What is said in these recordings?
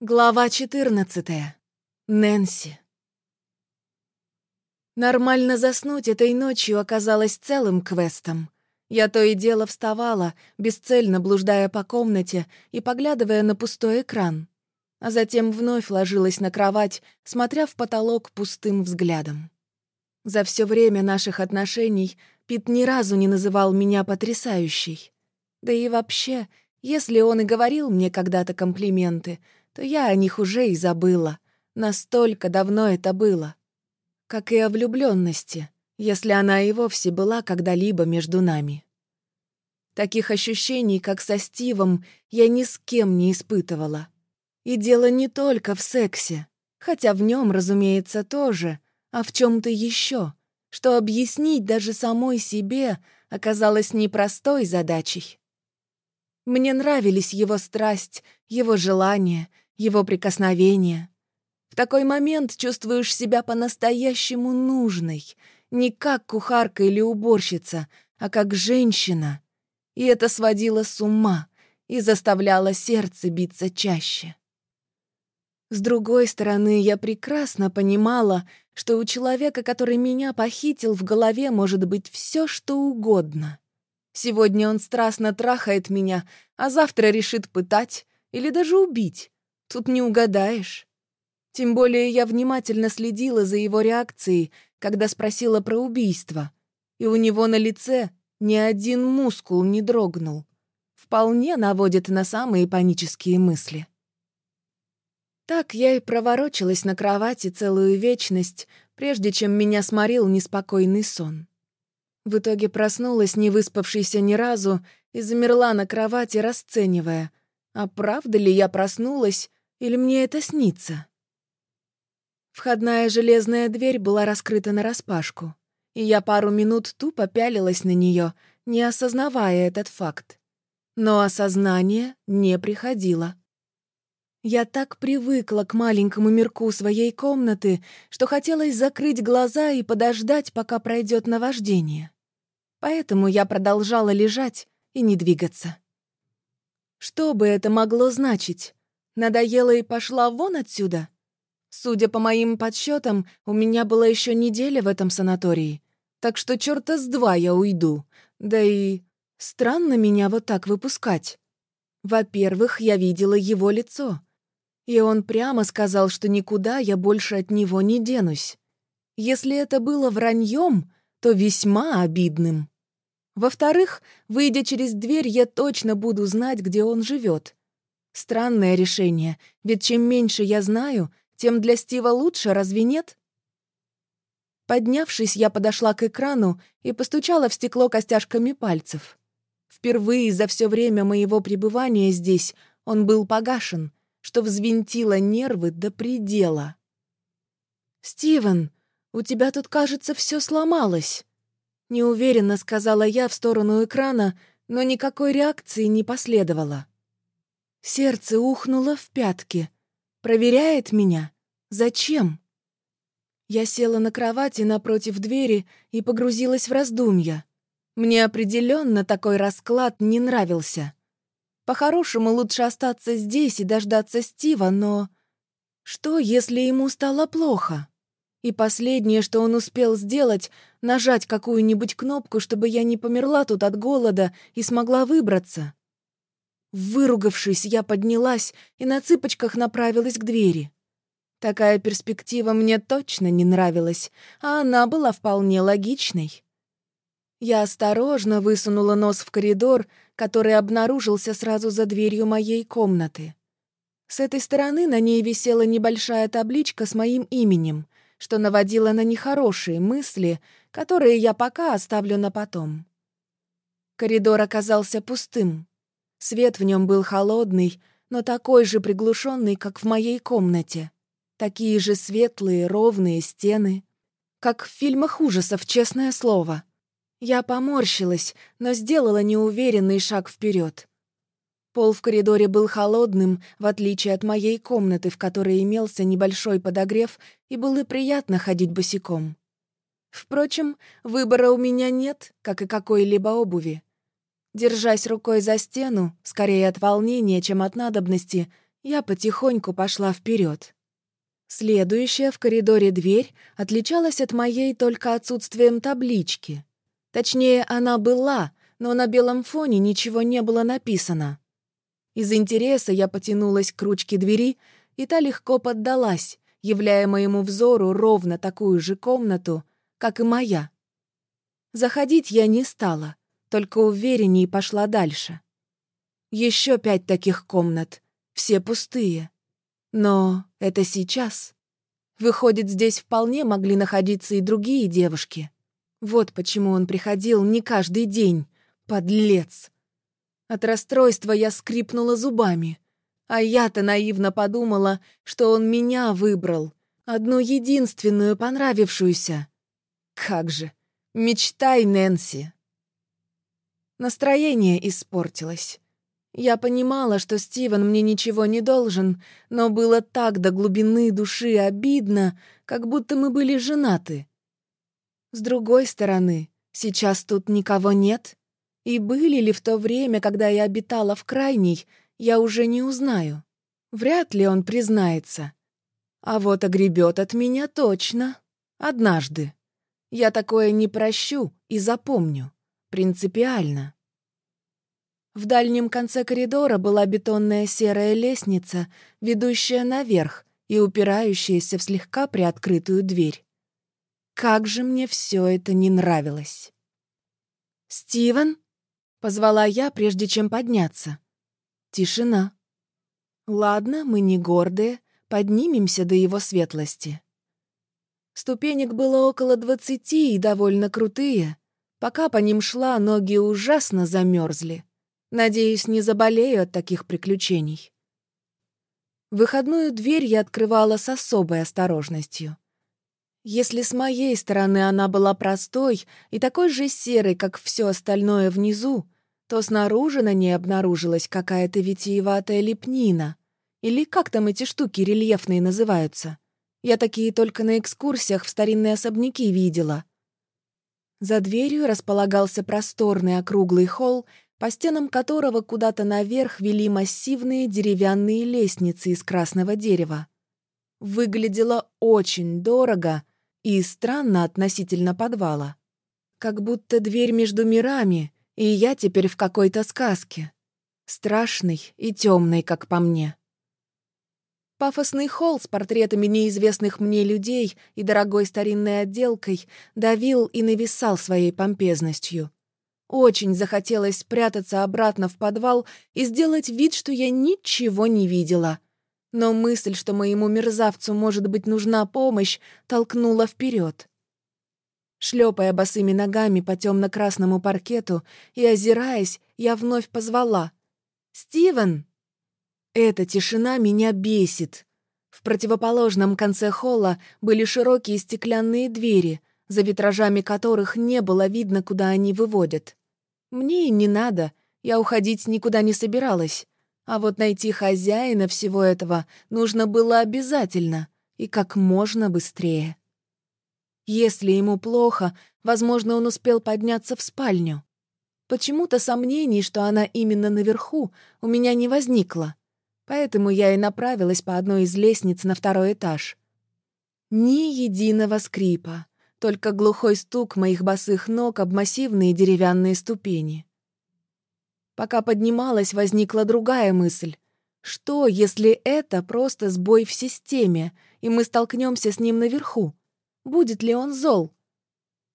Глава 14. Нэнси. Нормально заснуть этой ночью оказалось целым квестом. Я то и дело вставала, бесцельно блуждая по комнате и поглядывая на пустой экран, а затем вновь ложилась на кровать, смотря в потолок пустым взглядом. За все время наших отношений Пит ни разу не называл меня потрясающей. Да и вообще, если он и говорил мне когда-то комплименты — то я о них уже и забыла. Настолько давно это было. Как и о влюбленности, если она и вовсе была когда-либо между нами. Таких ощущений, как со Стивом, я ни с кем не испытывала. И дело не только в сексе, хотя в нем, разумеется, тоже, а в чем-то еще, что объяснить даже самой себе оказалось непростой задачей. Мне нравились его страсть, его желания, его прикосновения. В такой момент чувствуешь себя по-настоящему нужной, не как кухарка или уборщица, а как женщина. И это сводило с ума и заставляло сердце биться чаще. С другой стороны, я прекрасно понимала, что у человека, который меня похитил, в голове может быть все, что угодно. Сегодня он страстно трахает меня, а завтра решит пытать или даже убить. Тут не угадаешь. Тем более я внимательно следила за его реакцией, когда спросила про убийство, и у него на лице ни один мускул не дрогнул. Вполне наводит на самые панические мысли. Так я и проворочилась на кровати целую вечность, прежде чем меня сморил неспокойный сон. В итоге проснулась, не выспавшейся ни разу, и замерла на кровати, расценивая, а правда ли я проснулась или мне это снится? Входная железная дверь была раскрыта нараспашку, и я пару минут тупо пялилась на нее, не осознавая этот факт. Но осознание не приходило. Я так привыкла к маленькому мирку своей комнаты, что хотелось закрыть глаза и подождать, пока пройдет наваждение. Поэтому я продолжала лежать и не двигаться. Что бы это могло значить? Надоела и пошла вон отсюда? Судя по моим подсчетам, у меня была еще неделя в этом санатории. Так что черта с два я уйду. Да и странно меня вот так выпускать. Во-первых, я видела его лицо. И он прямо сказал, что никуда я больше от него не денусь. Если это было враньем, то весьма обидным. Во-вторых, выйдя через дверь, я точно буду знать, где он живет. Странное решение, ведь чем меньше я знаю, тем для Стива лучше, разве нет? Поднявшись, я подошла к экрану и постучала в стекло костяшками пальцев. Впервые за все время моего пребывания здесь он был погашен, что взвинтило нервы до предела. «Стивен, у тебя тут, кажется, все сломалось», — неуверенно сказала я в сторону экрана, но никакой реакции не последовало. Сердце ухнуло в пятки. Проверяет меня? Зачем? Я села на кровати напротив двери и погрузилась в раздумья. Мне определенно такой расклад не нравился. По-хорошему, лучше остаться здесь и дождаться Стива, но... Что, если ему стало плохо? И последнее, что он успел сделать, нажать какую-нибудь кнопку, чтобы я не померла тут от голода и смогла выбраться. Выругавшись, я поднялась и на цыпочках направилась к двери. Такая перспектива мне точно не нравилась, а она была вполне логичной. Я осторожно высунула нос в коридор, который обнаружился сразу за дверью моей комнаты. С этой стороны на ней висела небольшая табличка с моим именем, что наводило на нехорошие мысли, которые я пока оставлю на потом. Коридор оказался пустым. Свет в нем был холодный, но такой же приглушенный, как в моей комнате. Такие же светлые, ровные стены. Как в фильмах ужасов, честное слово. Я поморщилась, но сделала неуверенный шаг вперед. Пол в коридоре был холодным, в отличие от моей комнаты, в которой имелся небольшой подогрев, и было приятно ходить босиком. Впрочем, выбора у меня нет, как и какой-либо обуви. Держась рукой за стену, скорее от волнения, чем от надобности, Я потихоньку пошла вперед. Следующая в коридоре дверь отличалась от моей только отсутствием таблички. Точнее, она была, но на белом фоне ничего не было написано. Из интереса я потянулась к ручке двери, и та легко поддалась, являя моему взору ровно такую же комнату, как и моя. Заходить я не стала, только увереннее пошла дальше. Еще пять таких комнат, все пустые. Но это сейчас. Выходит, здесь вполне могли находиться и другие девушки. Вот почему он приходил не каждый день, подлец. От расстройства я скрипнула зубами. А я-то наивно подумала, что он меня выбрал, одну единственную понравившуюся. Как же, мечтай, Нэнси. Настроение испортилось. Я понимала, что Стивен мне ничего не должен, но было так до глубины души обидно, как будто мы были женаты. С другой стороны, сейчас тут никого нет, и были ли в то время, когда я обитала в крайней, я уже не узнаю. Вряд ли он признается. А вот огребет от меня точно. Однажды. Я такое не прощу и запомню. Принципиально. В дальнем конце коридора была бетонная серая лестница, ведущая наверх и упирающаяся в слегка приоткрытую дверь. Как же мне все это не нравилось. «Стивен?» — позвала я, прежде чем подняться. Тишина. «Ладно, мы не гордые, поднимемся до его светлости». Ступенек было около двадцати и довольно крутые. Пока по ним шла, ноги ужасно замерзли. Надеюсь, не заболею от таких приключений. Выходную дверь я открывала с особой осторожностью. Если с моей стороны она была простой и такой же серой, как все остальное внизу, то снаружи на ней обнаружилась какая-то витиеватая лепнина. Или как там эти штуки рельефные называются? Я такие только на экскурсиях в старинные особняки видела. За дверью располагался просторный округлый холл по стенам которого куда-то наверх вели массивные деревянные лестницы из красного дерева. Выглядело очень дорого и странно относительно подвала. Как будто дверь между мирами, и я теперь в какой-то сказке. Страшный и темный, как по мне. Пафосный холл с портретами неизвестных мне людей и дорогой старинной отделкой давил и нависал своей помпезностью. Очень захотелось спрятаться обратно в подвал и сделать вид, что я ничего не видела. Но мысль, что моему мерзавцу может быть нужна помощь, толкнула вперед. Шлепая босыми ногами по темно-красному паркету и озираясь, я вновь позвала. «Стивен!» Эта тишина меня бесит. В противоположном конце холла были широкие стеклянные двери, за витражами которых не было видно, куда они выводят. Мне и не надо, я уходить никуда не собиралась. А вот найти хозяина всего этого нужно было обязательно и как можно быстрее. Если ему плохо, возможно, он успел подняться в спальню. Почему-то сомнений, что она именно наверху, у меня не возникло. Поэтому я и направилась по одной из лестниц на второй этаж. Ни единого скрипа только глухой стук моих босых ног об массивные деревянные ступени. Пока поднималась, возникла другая мысль. Что, если это просто сбой в системе, и мы столкнемся с ним наверху? Будет ли он зол?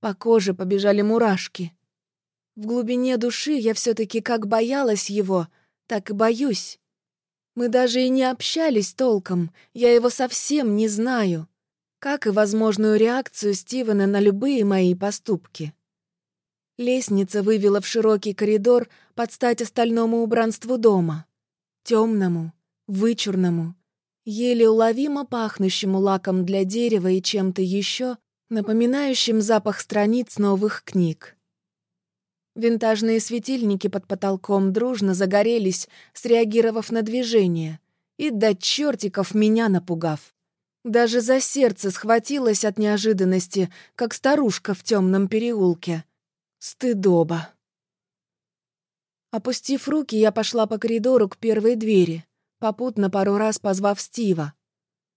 По коже побежали мурашки. В глубине души я все таки как боялась его, так и боюсь. Мы даже и не общались толком, я его совсем не знаю как и возможную реакцию Стивена на любые мои поступки. Лестница вывела в широкий коридор под стать остальному убранству дома. Темному, вычурному, еле уловимо пахнущему лаком для дерева и чем-то еще, напоминающим запах страниц новых книг. Винтажные светильники под потолком дружно загорелись, среагировав на движение, и до чертиков меня напугав. Даже за сердце схватилась от неожиданности, как старушка в темном переулке. Стыдоба. Опустив руки, я пошла по коридору к первой двери. попутно пару раз позвав Стива.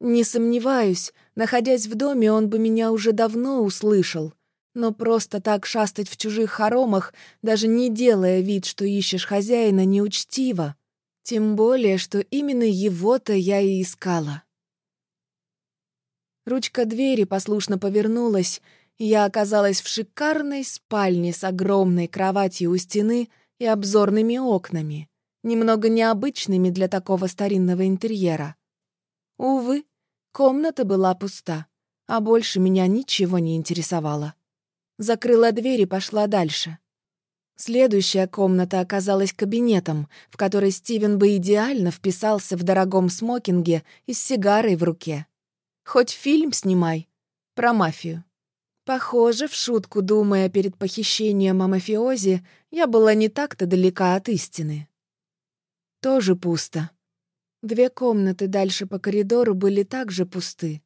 Не сомневаюсь, находясь в доме, он бы меня уже давно услышал. Но просто так шастать в чужих хоромах, даже не делая вид, что ищешь хозяина, неучтиво. Тем более, что именно его-то я и искала. Ручка двери послушно повернулась, и я оказалась в шикарной спальне с огромной кроватью у стены и обзорными окнами, немного необычными для такого старинного интерьера. Увы, Комната была пуста, а больше меня ничего не интересовало. Закрыла дверь и пошла дальше. Следующая комната оказалась кабинетом, в который Стивен бы идеально вписался в дорогом смокинге и с сигарой в руке. Хоть фильм снимай. Про мафию. Похоже, в шутку думая перед похищением о мафиози, я была не так-то далека от истины. Тоже пусто. Две комнаты дальше по коридору были также пусты.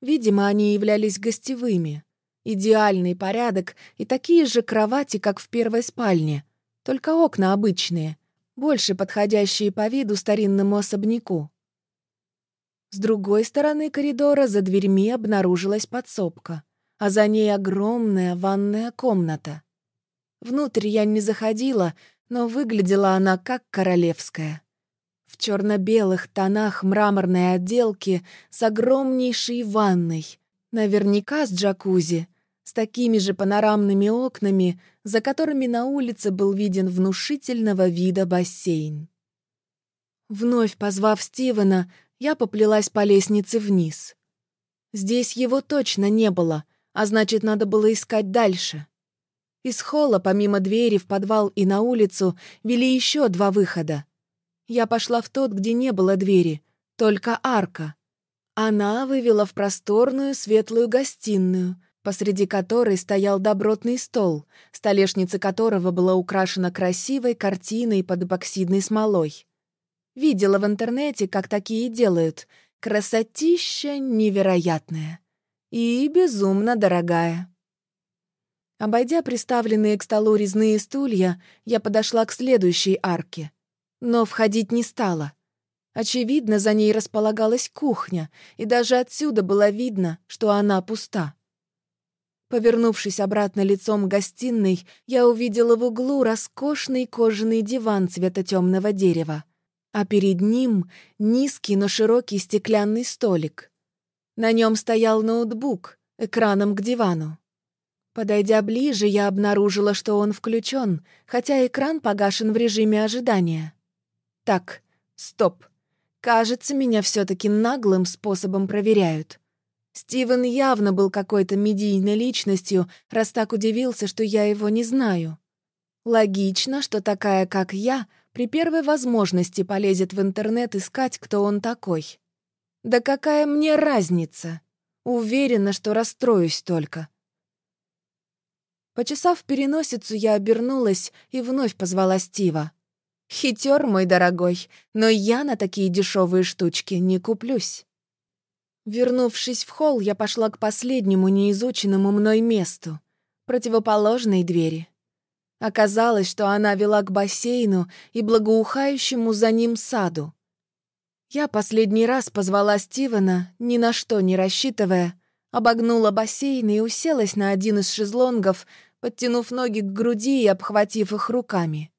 Видимо, они являлись гостевыми. Идеальный порядок и такие же кровати, как в первой спальне, только окна обычные, больше подходящие по виду старинному особняку. С другой стороны коридора за дверьми обнаружилась подсобка, а за ней огромная ванная комната. Внутрь я не заходила, но выглядела она как королевская в черно-белых тонах мраморной отделки с огромнейшей ванной, наверняка с джакузи, с такими же панорамными окнами, за которыми на улице был виден внушительного вида бассейн. Вновь позвав Стивена, я поплелась по лестнице вниз. Здесь его точно не было, а значит, надо было искать дальше. Из холла, помимо двери в подвал и на улицу, вели еще два выхода. Я пошла в тот, где не было двери, только арка. Она вывела в просторную светлую гостиную, посреди которой стоял добротный стол, столешница которого была украшена красивой картиной под эпоксидной смолой. Видела в интернете, как такие делают. Красотища невероятная. И безумно дорогая. Обойдя приставленные к столу резные стулья, я подошла к следующей арке — но входить не стала. Очевидно, за ней располагалась кухня, и даже отсюда было видно, что она пуста. Повернувшись обратно лицом к гостиной, я увидела в углу роскошный кожаный диван цвета темного дерева, а перед ним низкий, но широкий стеклянный столик. На нем стоял ноутбук, экраном к дивану. Подойдя ближе, я обнаружила, что он включен, хотя экран погашен в режиме ожидания. Так, стоп. Кажется, меня все таки наглым способом проверяют. Стивен явно был какой-то медийной личностью, раз так удивился, что я его не знаю. Логично, что такая, как я, при первой возможности полезет в интернет искать, кто он такой. Да какая мне разница? Уверена, что расстроюсь только. Почесав переносицу, я обернулась и вновь позвала Стива. Хитер, мой дорогой, но я на такие дешевые штучки не куплюсь. Вернувшись в холл, я пошла к последнему неизученному мной месту — противоположной двери. Оказалось, что она вела к бассейну и благоухающему за ним саду. Я последний раз позвала Стивена, ни на что не рассчитывая, обогнула бассейн и уселась на один из шезлонгов, подтянув ноги к груди и обхватив их руками.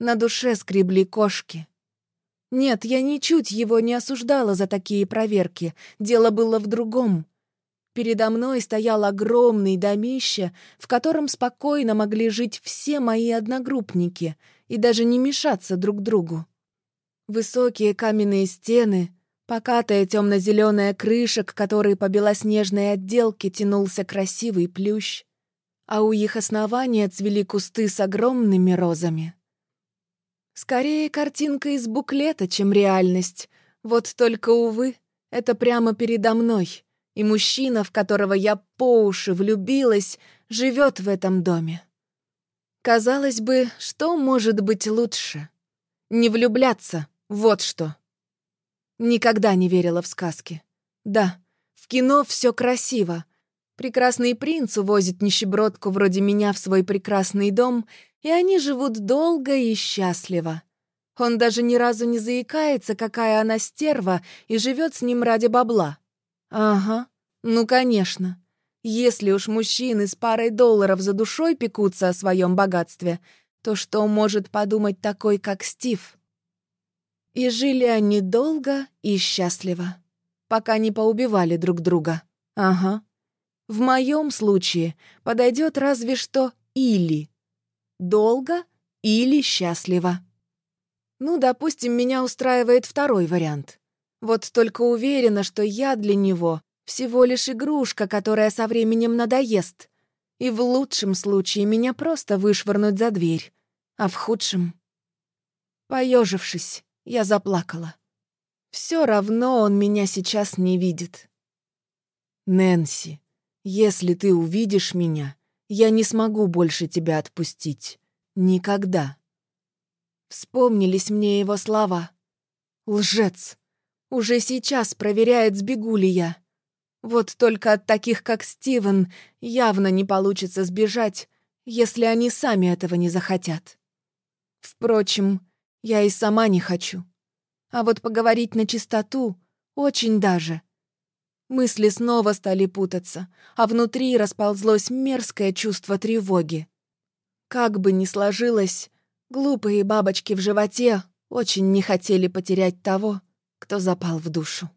На душе скребли кошки. Нет, я ничуть его не осуждала за такие проверки. Дело было в другом. Передо мной стоял огромный домище, в котором спокойно могли жить все мои одногруппники и даже не мешаться друг другу. Высокие каменные стены, покатая темно-зеленая крыша, к которой по белоснежной отделке тянулся красивый плющ, а у их основания цвели кусты с огромными розами. Скорее картинка из буклета, чем реальность. Вот только, увы, это прямо передо мной. И мужчина, в которого я по уши влюбилась, живет в этом доме. Казалось бы, что может быть лучше? Не влюбляться, вот что. Никогда не верила в сказки. Да, в кино все красиво. Прекрасный принц увозит нищебродку вроде меня в свой прекрасный дом и они живут долго и счастливо. Он даже ни разу не заикается, какая она стерва, и живет с ним ради бабла. Ага, ну конечно. Если уж мужчины с парой долларов за душой пекутся о своем богатстве, то что может подумать такой, как Стив? И жили они долго и счастливо, пока не поубивали друг друга. Ага. В моем случае подойдет разве что «или». Долго или счастливо. Ну, допустим, меня устраивает второй вариант. Вот только уверена, что я для него всего лишь игрушка, которая со временем надоест. И в лучшем случае меня просто вышвырнуть за дверь, а в худшем... Поежившись, я заплакала. Все равно он меня сейчас не видит. Нэнси, если ты увидишь меня, я не смогу больше тебя отпустить. Никогда. Вспомнились мне его слова. Лжец. Уже сейчас проверяет, сбегу ли я. Вот только от таких, как Стивен, явно не получится сбежать, если они сами этого не захотят. Впрочем, я и сама не хочу. А вот поговорить на чистоту очень даже. Мысли снова стали путаться, а внутри расползлось мерзкое чувство тревоги. Как бы ни сложилось, глупые бабочки в животе очень не хотели потерять того, кто запал в душу.